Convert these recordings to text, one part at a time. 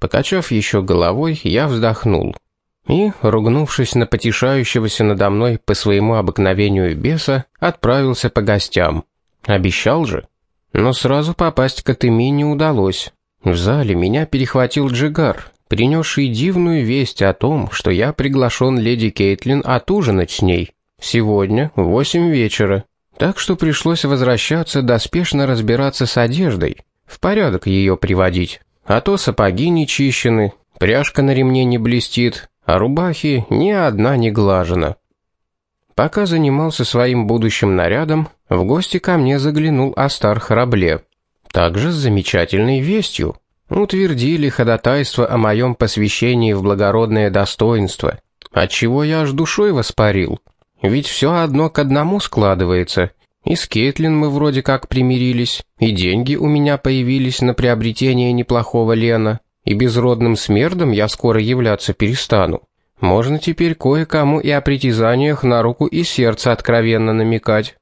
Покачав еще головой, я вздохнул. И, ругнувшись на потешающегося надо мной по своему обыкновению беса, отправился по гостям. Обещал же. Но сразу попасть к Атыми не удалось. В зале меня перехватил Джигар, принесший дивную весть о том, что я приглашен леди Кейтлин отужинать с ней. Сегодня в восемь вечера. Так что пришлось возвращаться доспешно разбираться с одеждой, в порядок ее приводить. А то сапоги не чищены, пряжка на ремне не блестит, а рубахи ни одна не глажена. Пока занимался своим будущим нарядом, в гости ко мне заглянул Астар Храбле. Также с замечательной вестью. Утвердили ходатайство о моем посвящении в благородное достоинство, отчего я аж душой воспарил. Ведь все одно к одному складывается. И с Кейтлин мы вроде как примирились, и деньги у меня появились на приобретение неплохого Лена, и безродным смердом я скоро являться перестану. Можно теперь кое-кому и о притязаниях на руку и сердце откровенно намекать.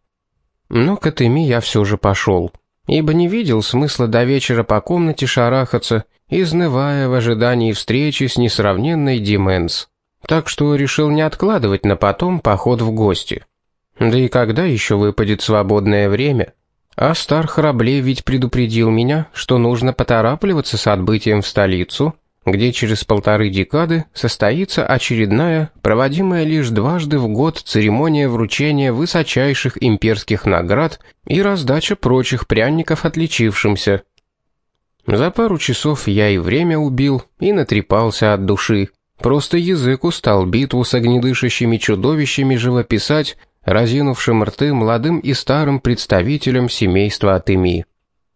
Но к Атыми я все же пошел, ибо не видел смысла до вечера по комнате шарахаться, изнывая в ожидании встречи с несравненной Дименс. Так что решил не откладывать на потом поход в гости. Да и когда еще выпадет свободное время? А стар Храблей ведь предупредил меня, что нужно поторапливаться с отбытием в столицу, где через полторы декады состоится очередная, проводимая лишь дважды в год церемония вручения высочайших имперских наград и раздача прочих пряников отличившимся. За пару часов я и время убил, и натрепался от души. Просто язык устал битву с огнедышащими чудовищами живописать, разинувшим рты молодым и старым представителям семейства Атыми.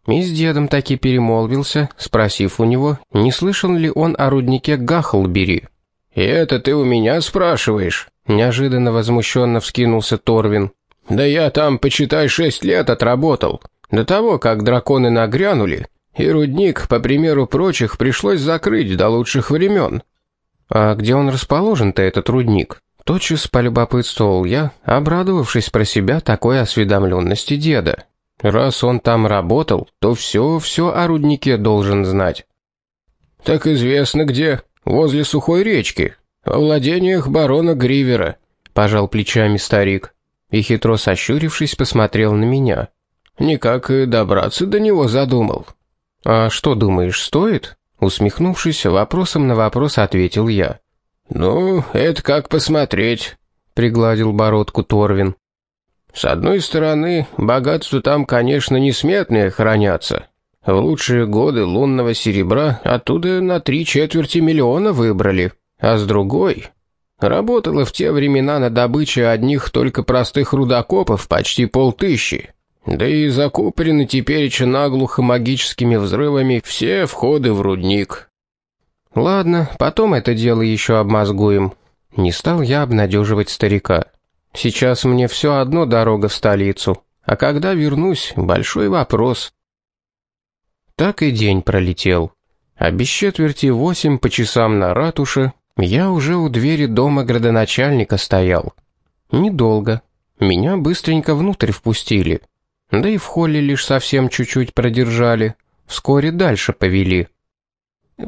И с дедом таки перемолвился, спросив у него, не слышал ли он о руднике Гахлбери. «И это ты у меня спрашиваешь?» Неожиданно возмущенно вскинулся Торвин. «Да я там, почитай, шесть лет отработал. До того, как драконы нагрянули, и рудник, по примеру прочих, пришлось закрыть до лучших времен». «А где он расположен-то, этот рудник?» Тотчас полюбопытствовал я, обрадовавшись про себя такой осведомленности деда. Раз он там работал, то все-все о руднике должен знать. «Так известно где, возле сухой речки, во владениях барона Гривера», — пожал плечами старик. И хитро сощурившись, посмотрел на меня. «Никак и добраться до него задумал». «А что думаешь, стоит?» Усмехнувшись, вопросом на вопрос ответил я. «Ну, это как посмотреть», — пригладил бородку Торвин. С одной стороны, богатства там, конечно, несметные хранятся. В лучшие годы лунного серебра оттуда на три четверти миллиона выбрали. А с другой, работало в те времена на добыче одних только простых рудокопов почти полтыщи. Да и закупорены теперь наглухо магическими взрывами все входы в рудник. Ладно, потом это дело еще обмозгуем. Не стал я обнадеживать старика. Сейчас мне все одно дорога в столицу, а когда вернусь, большой вопрос. Так и день пролетел. А без четверти восемь по часам на ратуше я уже у двери дома градоначальника стоял. Недолго. Меня быстренько внутрь впустили. Да и в холле лишь совсем чуть-чуть продержали. Вскоре дальше повели.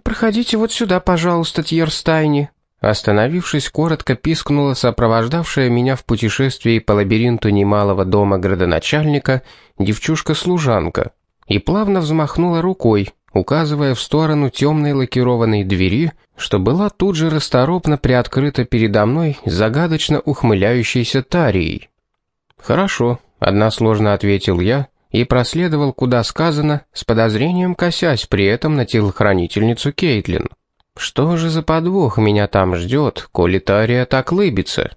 «Проходите вот сюда, пожалуйста, Тьерстайни», Остановившись, коротко пискнула сопровождавшая меня в путешествии по лабиринту немалого дома градоначальника девчушка-служанка и плавно взмахнула рукой, указывая в сторону темной лакированной двери, что была тут же расторопно приоткрыта передо мной загадочно ухмыляющейся Тарией. «Хорошо», — односложно ответил я и проследовал, куда сказано, с подозрением косясь при этом на телохранительницу Кейтлин. Что же за подвох меня там ждет, коли Тария так лыбится?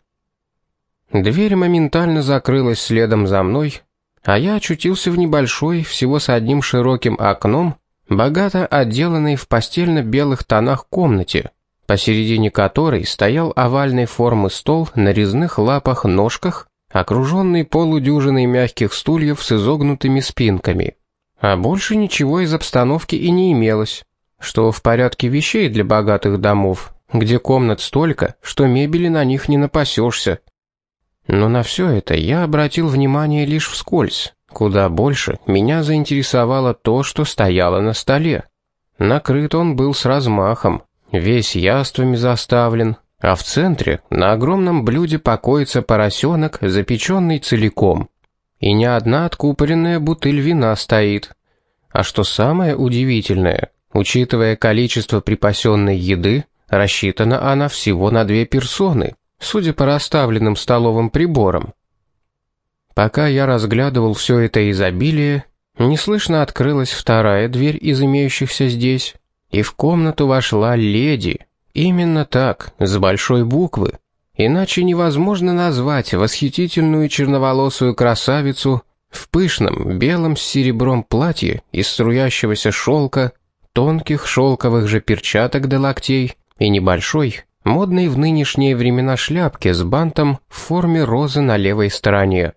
Дверь моментально закрылась следом за мной, а я очутился в небольшой, всего с одним широким окном, богато отделанной в постельно-белых тонах комнате, посередине которой стоял овальной формы стол на резных лапах-ножках, окруженный полудюжиной мягких стульев с изогнутыми спинками. А больше ничего из обстановки и не имелось что в порядке вещей для богатых домов, где комнат столько, что мебели на них не напасешься. Но на все это я обратил внимание лишь вскользь. Куда больше меня заинтересовало то, что стояло на столе. Накрыт он был с размахом, весь яствами заставлен, а в центре на огромном блюде покоится поросенок, запеченный целиком. И не одна откупоренная бутыль вина стоит. А что самое удивительное, учитывая количество припасенной еды, рассчитана она всего на две персоны, судя по расставленным столовым приборам. Пока я разглядывал все это изобилие, неслышно открылась вторая дверь из имеющихся здесь, и в комнату вошла леди. Именно так, с большой буквы. Иначе невозможно назвать восхитительную черноволосую красавицу в пышном белом с серебром платье из струящегося шелка, тонких шелковых же перчаток до локтей и небольшой, модной в нынешние времена шляпке с бантом в форме розы на левой стороне.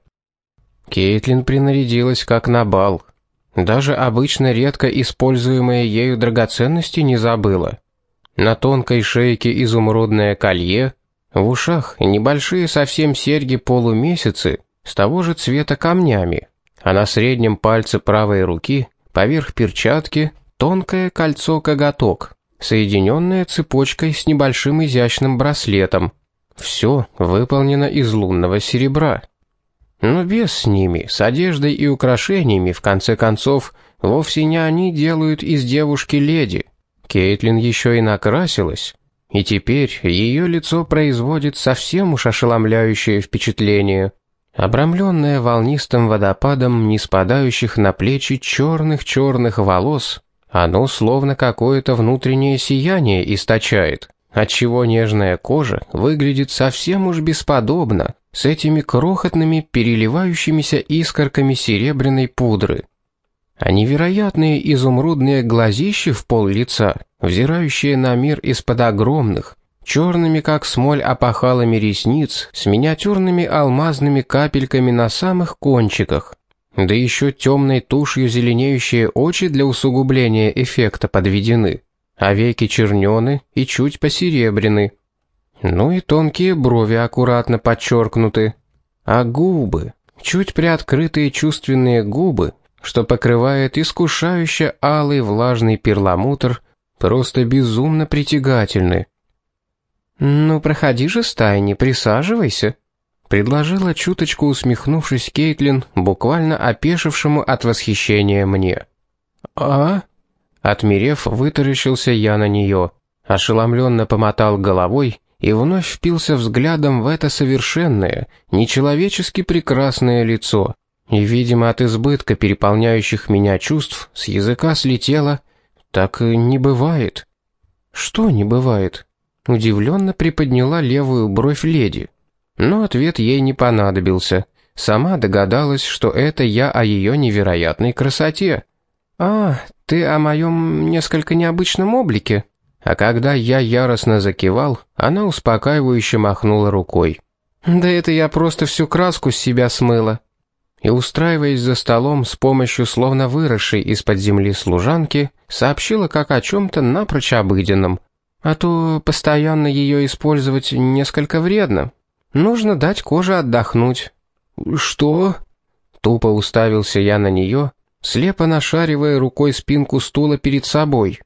Кейтлин принарядилась как на бал. Даже обычно редко используемые ею драгоценности не забыла. На тонкой шейке изумрудное колье, в ушах небольшие совсем серьги полумесяцы с того же цвета камнями, а на среднем пальце правой руки поверх перчатки тонкое кольцо-коготок, соединенное цепочкой с небольшим изящным браслетом. Все выполнено из лунного серебра. Но без с ними, с одеждой и украшениями, в конце концов, вовсе не они делают из девушки леди. Кейтлин еще и накрасилась, и теперь ее лицо производит совсем уж ошеломляющее впечатление. Обрамленное волнистым водопадом не спадающих на плечи черных-черных волос, оно словно какое-то внутреннее сияние источает, отчего нежная кожа выглядит совсем уж бесподобно, с этими крохотными переливающимися искорками серебряной пудры. А невероятные изумрудные глазищи в пол лица, взирающие на мир из-под огромных, черными как смоль опахалами ресниц, с миниатюрными алмазными капельками на самых кончиках, да еще темной тушью зеленеющие очи для усугубления эффекта подведены, а веки чернены и чуть посеребрены, ну и тонкие брови аккуратно подчеркнуты. А губы, чуть приоткрытые чувственные губы, что покрывает искушающе алый влажный перламутр, просто безумно притягательны. «Ну, проходи же, Стайни, присаживайся», — предложила чуточку усмехнувшись Кейтлин, буквально опешившему от восхищения мне. «А?» Отмерев, вытаращился я на нее, ошеломленно помотал головой и вновь впился взглядом в это совершенное, нечеловечески прекрасное лицо. И, видимо, от избытка переполняющих меня чувств с языка слетело «Так не бывает». «Что не бывает?» Удивленно приподняла левую бровь леди. Но ответ ей не понадобился. Сама догадалась, что это я о ее невероятной красоте. «А, ты о моем несколько необычном облике?» А когда я яростно закивал, она успокаивающе махнула рукой. «Да это я просто всю краску с себя смыла». И устраиваясь за столом с помощью словно выросшей из-под земли служанки, сообщила как о чем-то напрочь обыденном. А то постоянно ее использовать несколько вредно. Нужно дать коже отдохнуть. «Что?» Тупо уставился я на нее, слепо нашаривая рукой спинку стула перед собой.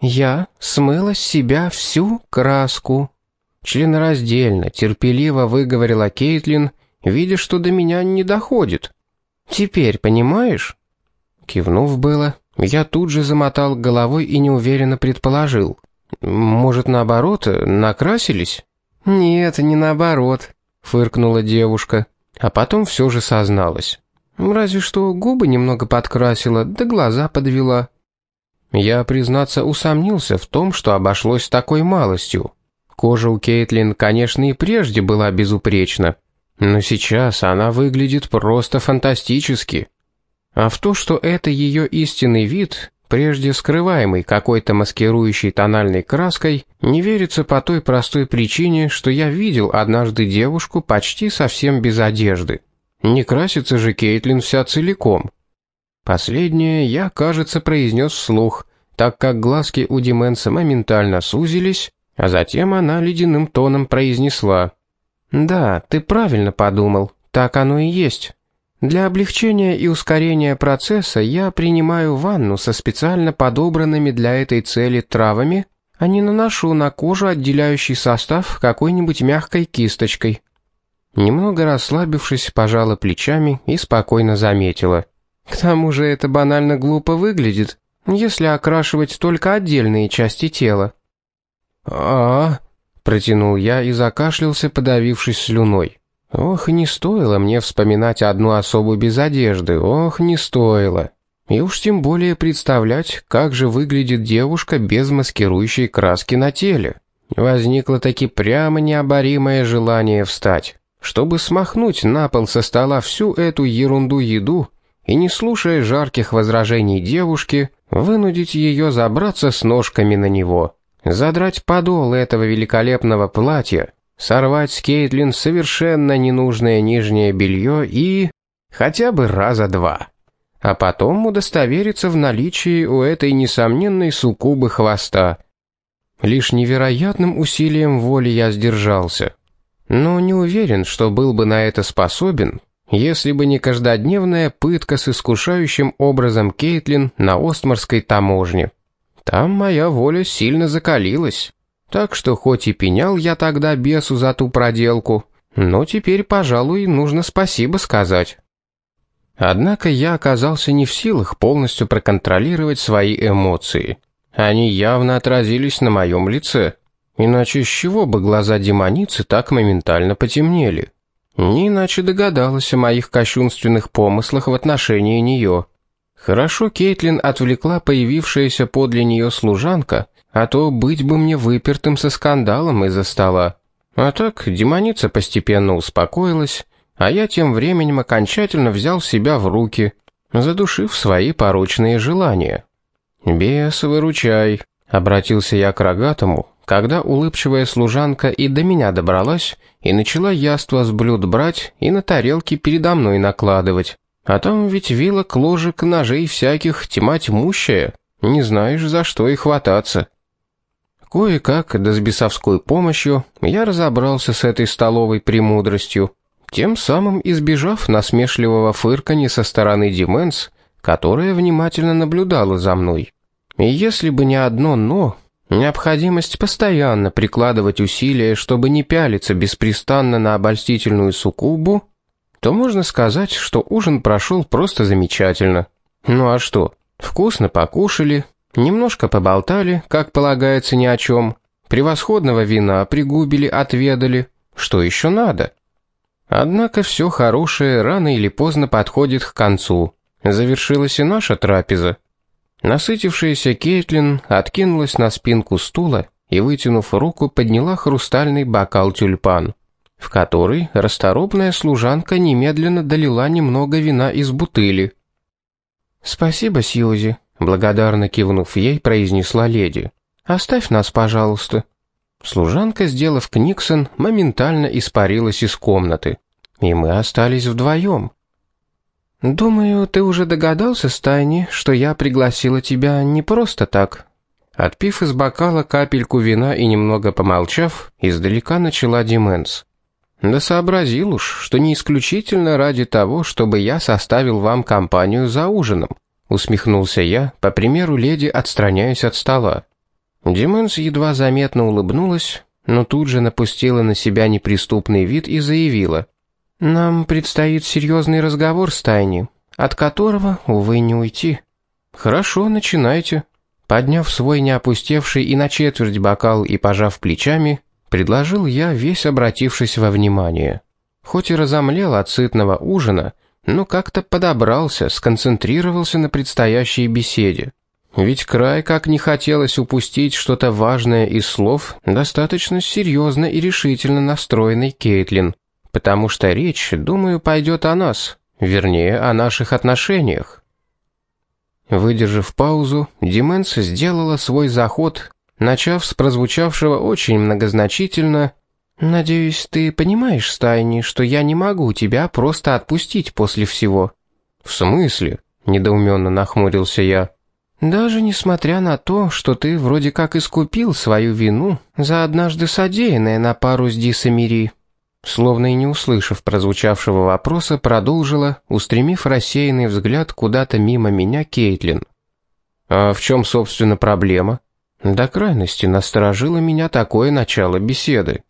Я смыла с себя всю краску. Членораздельно, терпеливо выговорила Кейтлин, видя, что до меня не доходит. Теперь понимаешь? Кивнув было, я тут же замотал головой и неуверенно предположил. Может, наоборот, накрасились? Нет, не наоборот, фыркнула девушка, а потом все же созналась. Разве что губы немного подкрасила, да глаза подвела. Я, признаться, усомнился в том, что обошлось такой малостью. Кожа у Кейтлин, конечно, и прежде была безупречна, но сейчас она выглядит просто фантастически. А в то, что это ее истинный вид, прежде скрываемый какой-то маскирующей тональной краской, не верится по той простой причине, что я видел однажды девушку почти совсем без одежды. Не красится же Кейтлин вся целиком. Последнее я, кажется, произнес вслух, так как глазки у Дименса моментально сузились, а затем она ледяным тоном произнесла. «Да, ты правильно подумал, так оно и есть. Для облегчения и ускорения процесса я принимаю ванну со специально подобранными для этой цели травами, а не наношу на кожу отделяющий состав какой-нибудь мягкой кисточкой. Немного расслабившись, пожала плечами и спокойно заметила. К тому же это банально глупо выглядит, если окрашивать только отдельные части тела. а, -а, -а протянул я и закашлялся, подавившись слюной. Ох, не стоило мне вспоминать одну особу без одежды, ох, не стоило. И уж тем более представлять, как же выглядит девушка без маскирующей краски на теле. Возникло таки прямо необоримое желание встать, чтобы смахнуть на пол со стола всю эту ерунду-еду и, не слушая жарких возражений девушки, вынудить ее забраться с ножками на него, задрать подол этого великолепного платья, сорвать с Кейтлин совершенно ненужное нижнее белье и... хотя бы раза два. А потом удостовериться в наличии у этой несомненной суккубы хвоста. Лишь невероятным усилием воли я сдержался. Но не уверен, что был бы на это способен, если бы не каждодневная пытка с искушающим образом Кейтлин на Остморской таможне. Там моя воля сильно закалилась. Так что хоть и пенял я тогда бесу за ту проделку, но теперь, пожалуй, нужно спасибо сказать. Однако я оказался не в силах полностью проконтролировать свои эмоции. Они явно отразились на моем лице. Иначе с чего бы глаза демоницы так моментально потемнели? Не иначе догадалась о моих кощунственных помыслах в отношении нее. Хорошо Кейтлин отвлекла появившаяся подле нее служанка, а то быть бы мне выпертым со скандалом из-за стола. А так демоница постепенно успокоилась, а я тем временем окончательно взял себя в руки, задушив свои порочные желания. «Бес, выручай», — обратился я к рогатому, когда улыбчивая служанка и до меня добралась и начала яство с блюд брать и на тарелки передо мной накладывать. А там ведь вилок, ложек, ножей всяких тьма тьмущая, не знаешь, за что и хвататься. Кое-как, да с бесовской помощью, я разобрался с этой столовой премудростью, тем самым избежав насмешливого фырканья со стороны Дименс, которая внимательно наблюдала за мной. И если бы не одно «но», необходимость постоянно прикладывать усилия, чтобы не пялиться беспрестанно на обольстительную суккубу, то можно сказать, что ужин прошел просто замечательно. Ну а что, вкусно покушали, немножко поболтали, как полагается ни о чем, превосходного вина пригубили, отведали, что еще надо? Однако все хорошее рано или поздно подходит к концу. Завершилась и наша трапеза. Насытившаяся Кейтлин откинулась на спинку стула и, вытянув руку, подняла хрустальный бокал тюльпан, в который расторопная служанка немедленно долила немного вина из бутыли. «Спасибо, Сьюзи», — благодарно кивнув ей, произнесла леди. «Оставь нас, пожалуйста». Служанка, сделав книксон, моментально испарилась из комнаты, и мы остались вдвоем. «Думаю, ты уже догадался, Стайни, что я пригласила тебя не просто так». Отпив из бокала капельку вина и немного помолчав, издалека начала Дименс. «Да сообразил уж, что не исключительно ради того, чтобы я составил вам компанию за ужином», усмехнулся я, по примеру леди отстраняясь от стола. Дименс едва заметно улыбнулась, но тут же напустила на себя неприступный вид и заявила. «Нам предстоит серьезный разговор с Тайни, от которого, увы, не уйти». «Хорошо, начинайте». Подняв свой неопустевший и на четверть бокал и пожав плечами, предложил я, весь обратившись во внимание. Хоть и разомлел от сытного ужина, но как-то подобрался, сконцентрировался на предстоящей беседе. Ведь край как не хотелось упустить что-то важное из слов достаточно серьезно и решительно настроенной Кейтлин потому что речь, думаю, пойдет о нас, вернее, о наших отношениях. Выдержав паузу, Дименс сделала свой заход, начав с прозвучавшего очень многозначительно «Надеюсь, ты понимаешь, Стайни, что я не могу тебя просто отпустить после всего». «В смысле?» — недоуменно нахмурился я. «Даже несмотря на то, что ты вроде как искупил свою вину за однажды содеянное на пару с Дисамири», Словно и не услышав прозвучавшего вопроса, продолжила, устремив рассеянный взгляд куда-то мимо меня Кейтлин. «А в чем, собственно, проблема?» До крайности насторожило меня такое начало беседы.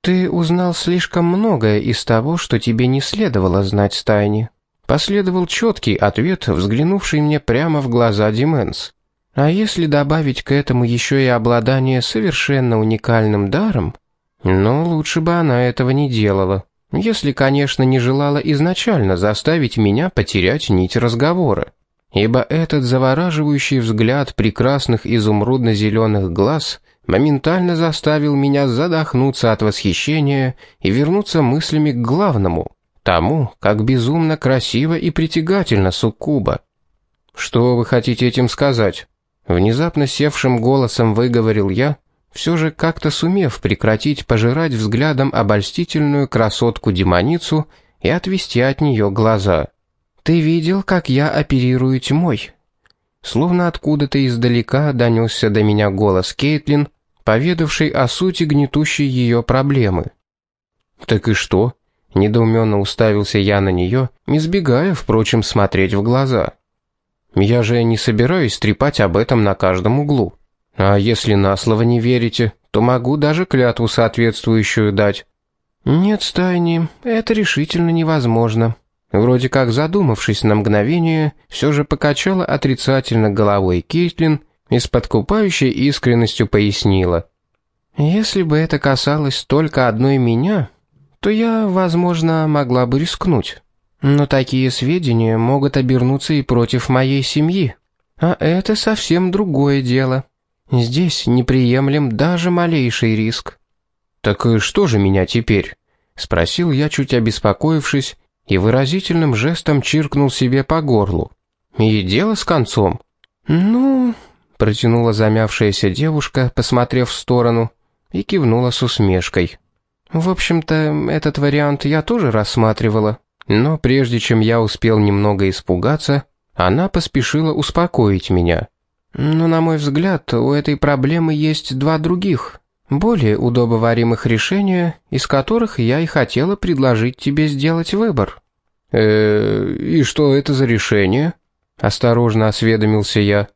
«Ты узнал слишком многое из того, что тебе не следовало знать, Стайни». Последовал четкий ответ, взглянувший мне прямо в глаза Дименс. А если добавить к этому еще и обладание совершенно уникальным даром, ну, лучше бы она этого не делала. Если, конечно, не желала изначально заставить меня потерять нить разговора ибо этот завораживающий взгляд прекрасных изумрудно-зеленых глаз моментально заставил меня задохнуться от восхищения и вернуться мыслями к главному, тому, как безумно красиво и притягательно суккуба. «Что вы хотите этим сказать?» Внезапно севшим голосом выговорил я, все же как-то сумев прекратить пожирать взглядом обольстительную красотку-демоницу и отвести от нее глаза. «Ты видел, как я оперирую тьмой?» Словно откуда-то издалека донесся до меня голос Кейтлин, поведавший о сути гнетущей ее проблемы. «Так и что?» — недоуменно уставился я на нее, избегая, впрочем, смотреть в глаза. «Я же не собираюсь трепать об этом на каждом углу. А если на слово не верите, то могу даже клятву соответствующую дать». «Нет, Стайни, это решительно невозможно», Вроде как задумавшись на мгновение, все же покачала отрицательно головой Кейтлин и с подкупающей искренностью пояснила. «Если бы это касалось только одной меня, то я, возможно, могла бы рискнуть. Но такие сведения могут обернуться и против моей семьи. А это совсем другое дело. Здесь неприемлем даже малейший риск». «Так что же меня теперь?» — спросил я, чуть обеспокоившись, и выразительным жестом чиркнул себе по горлу. И дело с концом. «Ну...» — протянула замявшаяся девушка, посмотрев в сторону, и кивнула с усмешкой. «В общем-то, этот вариант я тоже рассматривала, но прежде чем я успел немного испугаться, она поспешила успокоить меня. Но, на мой взгляд, у этой проблемы есть два других, более удобоваримых решения, из которых я и хотела предложить тебе сделать выбор. Э, и что это за решение? Осторожно осведомился я.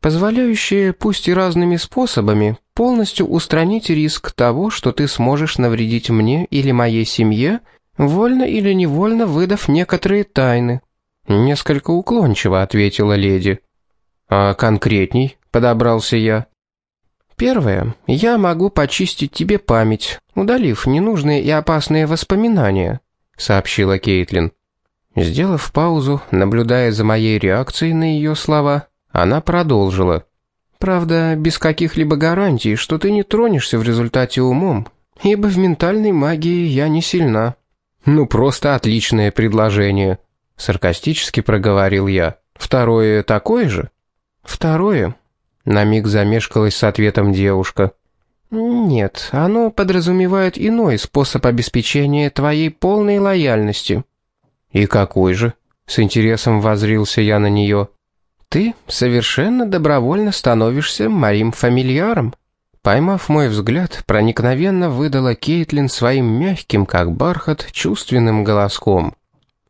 Позволяющее, пусть и разными способами, полностью устранить риск того, что ты сможешь навредить мне или моей семье, вольно или невольно выдав некоторые тайны. Несколько уклончиво ответила леди. А конкретней, подобрался я. Первое. Я могу почистить тебе память, удалив ненужные и опасные воспоминания, сообщила Кейтлин. Сделав паузу, наблюдая за моей реакцией на ее слова, она продолжила. Правда, без каких-либо гарантий, что ты не тронешься в результате умом, ибо в ментальной магии я не сильна. Ну просто отличное предложение, саркастически проговорил я. Второе такое же? Второе на миг замешкалась с ответом девушка. «Нет, оно подразумевает иной способ обеспечения твоей полной лояльности». «И какой же?» — с интересом возрился я на нее. «Ты совершенно добровольно становишься моим фамильяром». Поймав мой взгляд, проникновенно выдала Кейтлин своим мягким, как бархат, чувственным голоском.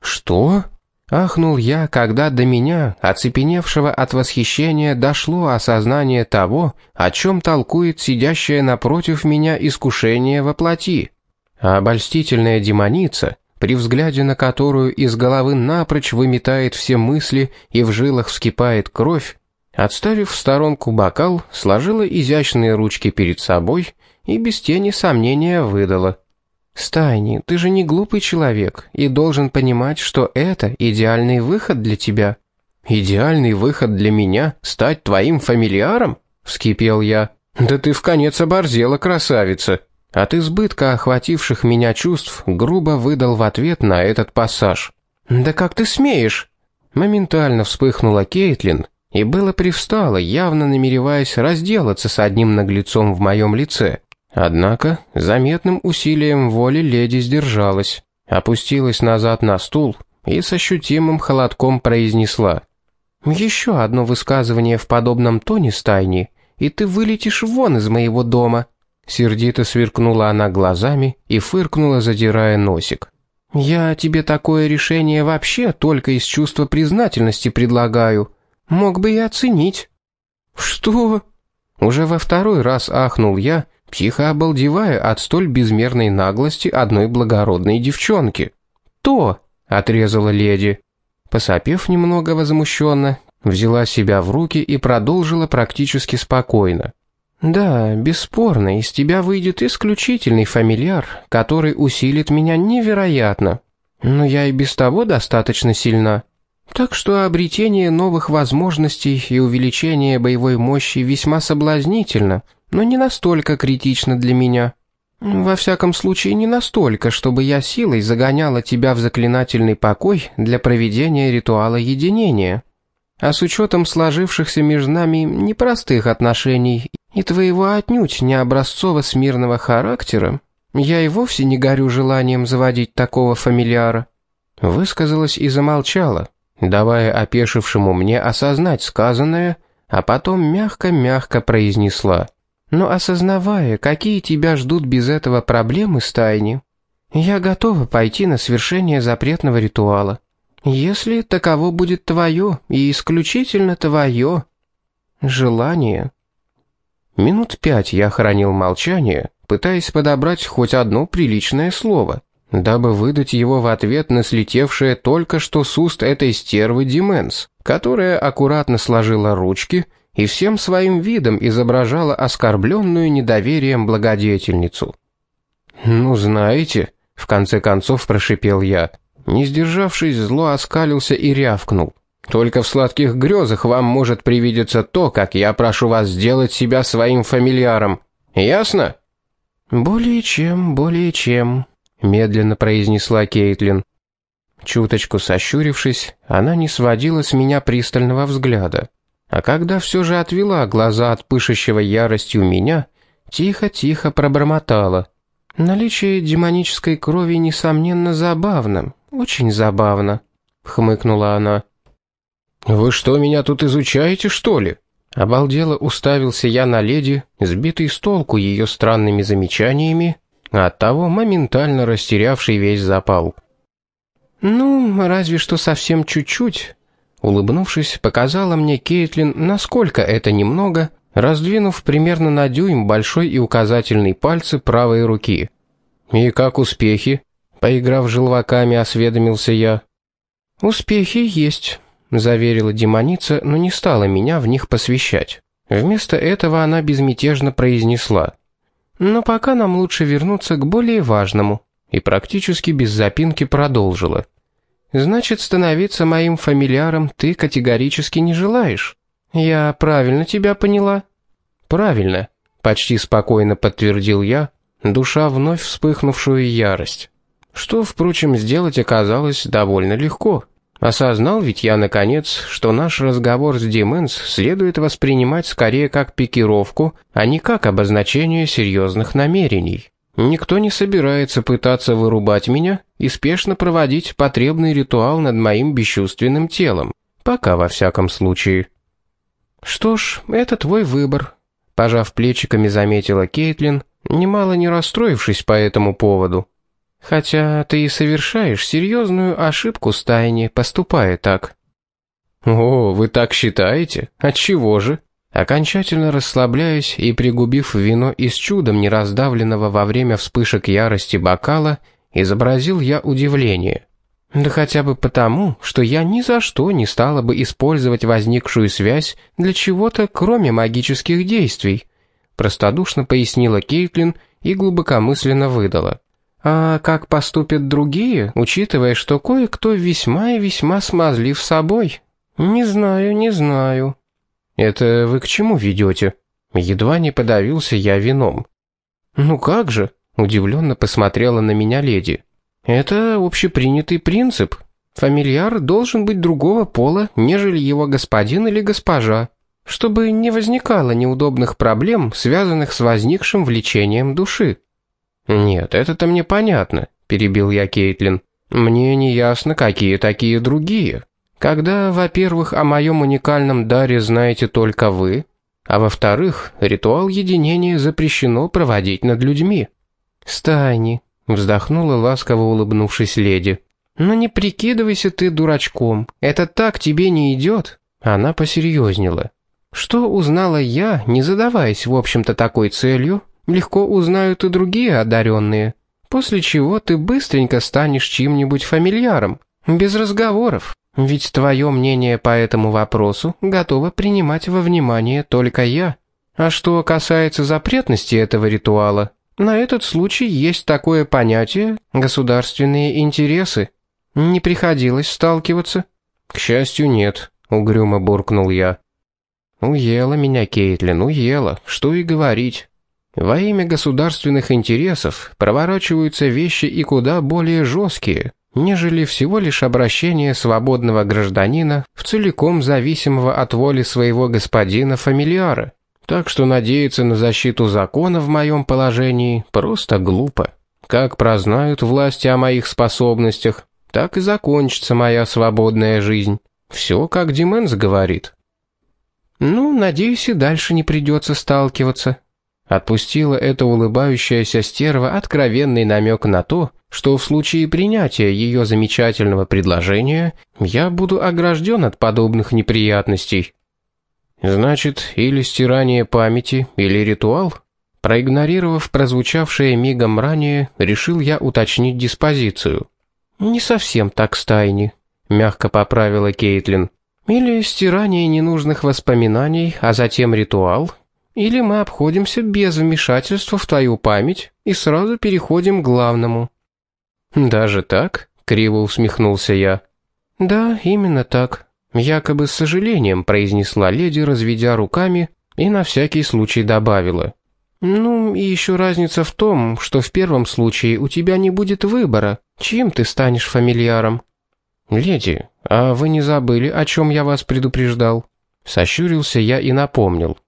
«Что?» Ахнул я, когда до меня, оцепеневшего от восхищения, дошло осознание того, о чем толкует сидящее напротив меня искушение во плоти. А обольстительная демоница, при взгляде на которую из головы напрочь выметает все мысли и в жилах вскипает кровь, отставив в сторонку бокал, сложила изящные ручки перед собой и без тени сомнения выдала — «Стайни, ты же не глупый человек и должен понимать, что это идеальный выход для тебя». «Идеальный выход для меня — стать твоим фамильяром?» — вскипел я. «Да ты в конец оборзела, красавица!» От избытка охвативших меня чувств грубо выдал в ответ на этот пассаж. «Да как ты смеешь?» Моментально вспыхнула Кейтлин и было привстала, явно намереваясь разделаться с одним наглецом в моем лице. Однако заметным усилием воли леди сдержалась, опустилась назад на стул и с ощутимым холодком произнесла. «Еще одно высказывание в подобном тоне стайни, и ты вылетишь вон из моего дома». Сердито сверкнула она глазами и фыркнула, задирая носик. «Я тебе такое решение вообще только из чувства признательности предлагаю. Мог бы и оценить». «Что?» Уже во второй раз ахнул я, психо обалдевая от столь безмерной наглости одной благородной девчонки. «То!» — отрезала леди. Посопев немного возмущенно, взяла себя в руки и продолжила практически спокойно. «Да, бесспорно, из тебя выйдет исключительный фамильяр, который усилит меня невероятно. Но я и без того достаточно сильна. Так что обретение новых возможностей и увеличение боевой мощи весьма соблазнительно, но не настолько критично для меня. Во всяком случае, не настолько, чтобы я силой загоняла тебя в заклинательный покой для проведения ритуала единения. А с учетом сложившихся между нами непростых отношений и твоего отнюдь не образцово-смирного характера, я и вовсе не горю желанием заводить такого фамильяра». Высказалась и замолчала, давая опешившему мне осознать сказанное, а потом мягко-мягко произнесла. «Но осознавая, какие тебя ждут без этого проблемы стайни, я готова пойти на свершение запретного ритуала, если таково будет твое и исключительно твое желание». Минут пять я хранил молчание, пытаясь подобрать хоть одно приличное слово, дабы выдать его в ответ на слетевшее только что с уст этой стервы Дименс, которая аккуратно сложила ручки и всем своим видом изображала оскорбленную недоверием благодетельницу. «Ну, знаете», — в конце концов прошипел я, не сдержавшись, зло оскалился и рявкнул. Только в сладких грезах вам может привидеться то, как я прошу вас сделать себя своим фамильяром. Ясно?» «Более чем, более чем», — медленно произнесла Кейтлин. Чуточку сощурившись, она не сводила с меня пристального взгляда. А когда все же отвела глаза от пышущего яростью меня, тихо-тихо пробормотала. «Наличие демонической крови, несомненно, забавно, очень забавно», — хмыкнула она. «Вы что, меня тут изучаете, что ли?» Обалдело уставился я на леди, сбитый с толку ее странными замечаниями, а оттого моментально растерявший весь запал. «Ну, разве что совсем чуть-чуть», — улыбнувшись, показала мне Кейтлин, насколько это немного, раздвинув примерно на дюйм большой и указательный пальцы правой руки. «И как успехи?» — поиграв желваками, осведомился я. «Успехи есть», заверила демоница, но не стала меня в них посвящать. Вместо этого она безмятежно произнесла. «Но пока нам лучше вернуться к более важному», и практически без запинки продолжила. «Значит, становиться моим фамильяром ты категорически не желаешь? Я правильно тебя поняла?» «Правильно», — почти спокойно подтвердил я, душа вновь вспыхнувшую ярость. Что, впрочем, сделать оказалось довольно легко. Осознал ведь я, наконец, что наш разговор с Дименс следует воспринимать скорее как пикировку, а не как обозначение серьезных намерений. Никто не собирается пытаться вырубать меня и спешно проводить потребный ритуал над моим бесчувственным телом. Пока, во всяком случае. «Что ж, это твой выбор», — пожав плечиками, заметила Кейтлин, немало не расстроившись по этому поводу. Хотя ты и совершаешь серьезную ошибку стайни, поступая так. О, вы так считаете? Отчего же? Окончательно расслабляясь и пригубив вино из чудом не раздавленного во время вспышек ярости бокала, изобразил я удивление. Да хотя бы потому, что я ни за что не стала бы использовать возникшую связь для чего-то, кроме магических действий, простодушно пояснила Кейтлин и глубокомысленно выдала. А как поступят другие, учитывая, что кое-кто весьма и весьма смазлив собой? Не знаю, не знаю. Это вы к чему ведете? Едва не подавился я вином. Ну как же? Удивленно посмотрела на меня леди. Это общепринятый принцип. Фамильяр должен быть другого пола, нежели его господин или госпожа, чтобы не возникало неудобных проблем, связанных с возникшим влечением души. «Нет, это-то мне понятно», — перебил я Кейтлин. «Мне не ясно, какие такие другие. Когда, во-первых, о моем уникальном даре знаете только вы, А во-вторых, ритуал единения запрещено проводить над людьми. «Стайни», — вздохнула ласково улыбнувшись леди. «Ну не прикидывайся ты дурачком, это так тебе не идет». Она посерьезнела. «Что узнала я, не задаваясь, в общем-то, такой целью, легко узнают и другие одаренные, после чего ты быстренько станешь чьим-нибудь фамильяром, без разговоров, ведь твое мнение по этому вопросу готова принимать во внимание только я. А что касается запретности этого ритуала, на этот случай есть такое понятие «государственные интересы». Не приходилось сталкиваться? К счастью, нет, угрюмо буркнул я. Уела меня Кейтлин, уела, что и говорить. Во имя государственных интересов проворачиваются вещи и куда более жесткие, нежели всего лишь обращение свободного гражданина в целиком зависимого от воли своего господина-фамильяра. Так что надеяться на защиту закона в моем положении просто глупо. Как прознают власти о моих способностях, так и закончится моя свободная жизнь. Все, как Дименс говорит. Ну, надеюсь, и дальше не придется сталкиваться. Отпустила эта улыбающаяся стерва откровенный намек на то, что в случае принятия ее замечательного предложения я буду огражден от подобных неприятностей. Значит, или стирание памяти, или ритуал? Проигнорировав прозвучавшее мигом ранее, решил я уточнить диспозицию. «Не совсем так, Стайни», — мягко поправила Кейтлин. «Или стирание ненужных воспоминаний, а затем ритуал, или мы обходимся без вмешательства в твою память и сразу переходим к главному». «Даже так?» — криво усмехнулся я. «Да, именно так», Якобы с сожалением произнесла леди, разведя руками, и на всякий случай добавила. «Ну, и еще разница в том, что в первом случае у тебя не будет выбора, чьим ты станешь фамильяром». «Леди, а вы не забыли, о чем я вас предупреждал?» Сощурился я и напомнил.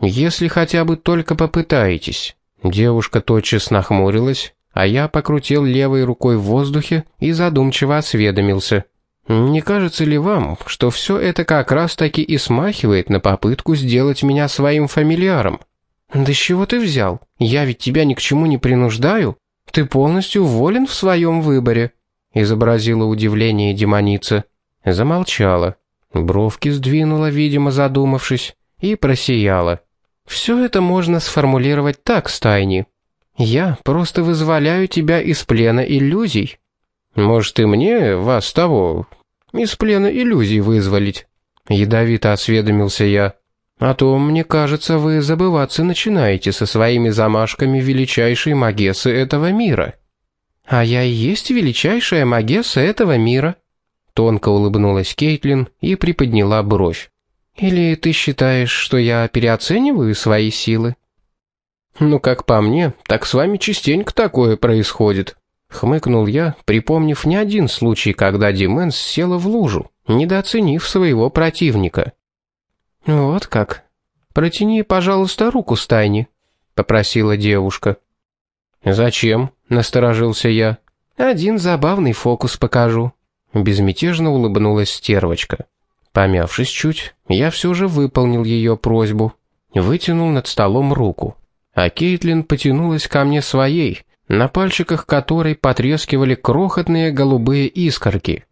«Если хотя бы только попытаетесь». Девушка тотчас нахмурилась, а я покрутил левой рукой в воздухе и задумчиво осведомился. Не кажется ли вам, что все это как раз-таки и смахивает на попытку сделать меня своим фамильяром? Да с чего ты взял? Я ведь тебя ни к чему не принуждаю. Ты полностью волен в своем выборе, изобразила удивление демоница. Замолчала, бровки сдвинула, видимо, задумавшись, и просияла. Все это можно сформулировать так, Стайни. Я просто вызволяю тебя из плена иллюзий. Может, и мне вас того из плена иллюзий вызволить?» Ядовито осведомился я. «А то, мне кажется, вы забываться начинаете со своими замашками величайшей магессы этого мира». «А я и есть величайшая магесса этого мира», тонко улыбнулась Кейтлин и приподняла бровь. «Или ты считаешь, что я переоцениваю свои силы?» «Ну, как по мне, так с вами частенько такое происходит», Хмыкнул я, припомнив не один случай, когда Дименс села в лужу, недооценив своего противника. «Вот как. Протяни, пожалуйста, руку Стайни», — попросила девушка. «Зачем?» — насторожился я. «Один забавный фокус покажу», — безмятежно улыбнулась стервочка. Помявшись чуть, я все же выполнил ее просьбу. Вытянул над столом руку. А Кейтлин потянулась ко мне своей, на пальчиках которой потрескивали крохотные голубые искорки.